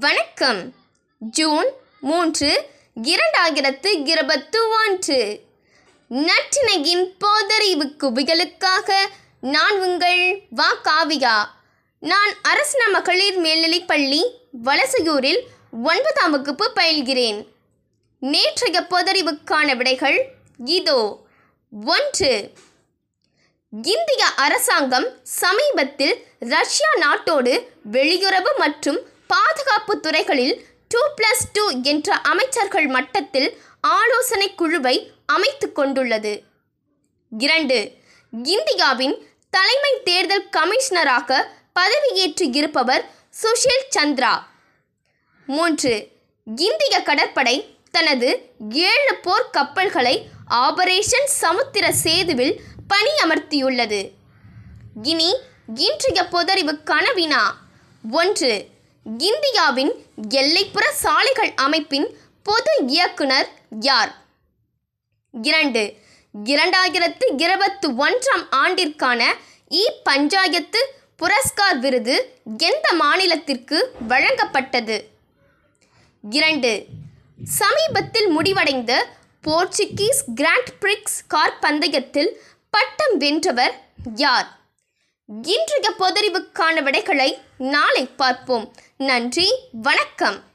வணக்கம். ஜூன் மூன்று இரண்டாயிரத்து இருபத்து ஒன்று. நற்றினையின் போதறிவு குவிகளுக்காக நான் உங்கள் வா காவியா நான் அரசன மகளிர் மேல்நிலைப்பள்ளி வலசையூரில் ஒன்பதாம் வகுப்பு பயில்கிறேன். நேற்றைய பொதறிவுக்கான விடைகள் இதோ. ஒன்று. இந்திய அரசாங்கம் சமீபத்தில் ரஷ்யா நாட்டோடு வெளியுறவு மற்றும் பாதுகாப்பு துறைகளில் டூ பிளஸ் டூ என்ற அமைச்சர்கள் மட்டத்தில் ஆலோசனை குழுவை அமைத்து கொண்டுள்ளது. இரண்டு இந்தியாவின் தலைமை தேர்தல் கமிஷனராக பதவியேற்று இருப்பவர் சுஷில் சந்திரா. மூன்று இந்திய கடற்படை தனது ஏழு போர் கப்பல்களை ஆபரேஷன் சமுத்திர சேதுவில் பணியமர்த்தியுள்ளது. இனி இன்றைய பொதறிவுக்கான வினா ஒன்று இந்தியாவின் எல்லைப்புற சாலைகள் அமைப்பின் பொது இயக்குனர் யார்? இரண்டு. இரண்டாயிரத்து இருபத்தி ஒன்றாம் ஆண்டிற்கான இ பஞ்சாயத்து புரஸ்கார் விருது எந்த மாநிலத்திற்கு வழங்கப்பட்டது? இரண்டு. சமீபத்தில் முடிவடைந்த போர்ச்சுகீஸ் கிராண்ட் பிரிக்ஸ் கார் பந்தயத்தில் பட்டம் வென்றவர் யார்? இன்றைய பொதறிவுக்கான விடைகளை நாளை பார்ப்போம். நன்றி வணக்கம்.